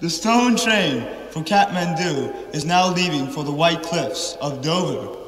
The stone train for Kathmandu is now leaving for the White Cliffs of Dover.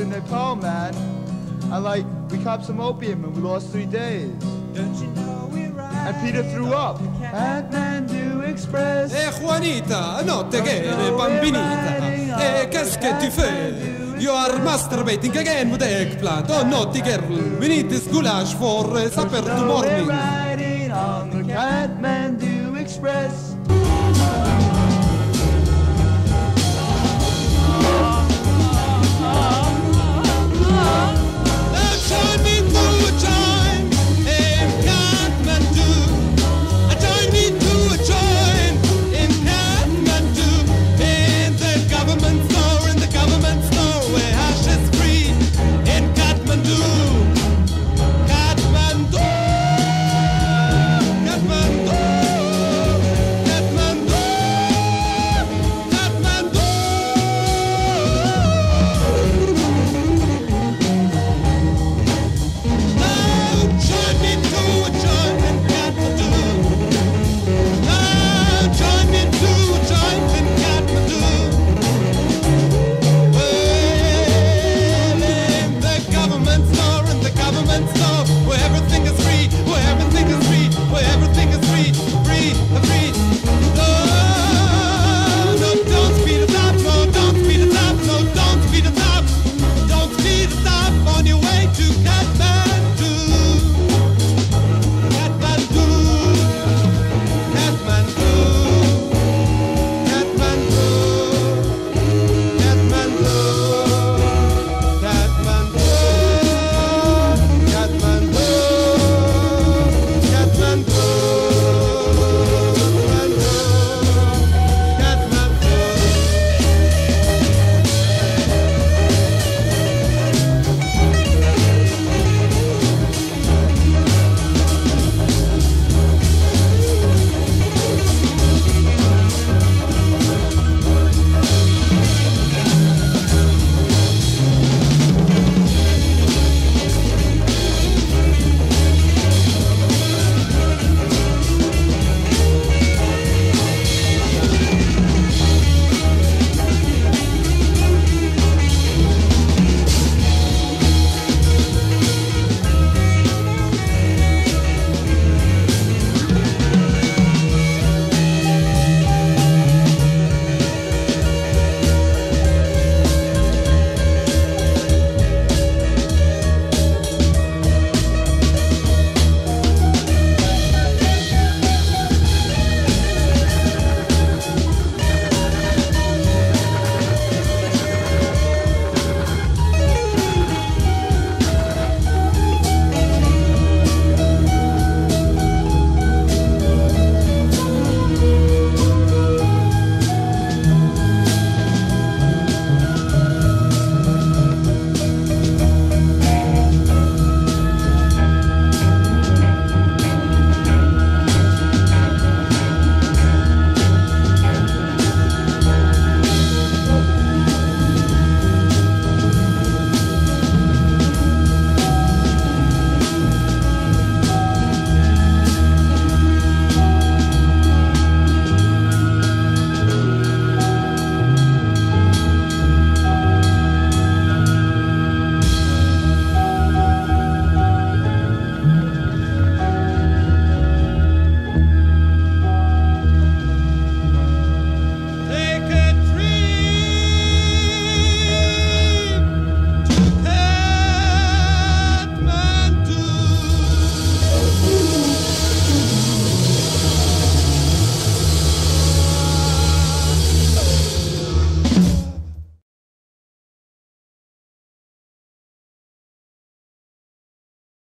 To Nepal, man. And like, we copped some opium and we lost three days. Don't you know we're right? And Peter threw up. Kathmandu Express. Eh Juanita, no te quiere bambinita. Eh, qu'est-ce que tu fais? You are masturbating again with eggplant. Oh, naughty girl. We need this goulash for uh, supper So tomorrow. we're riding on the Kathmandu Express.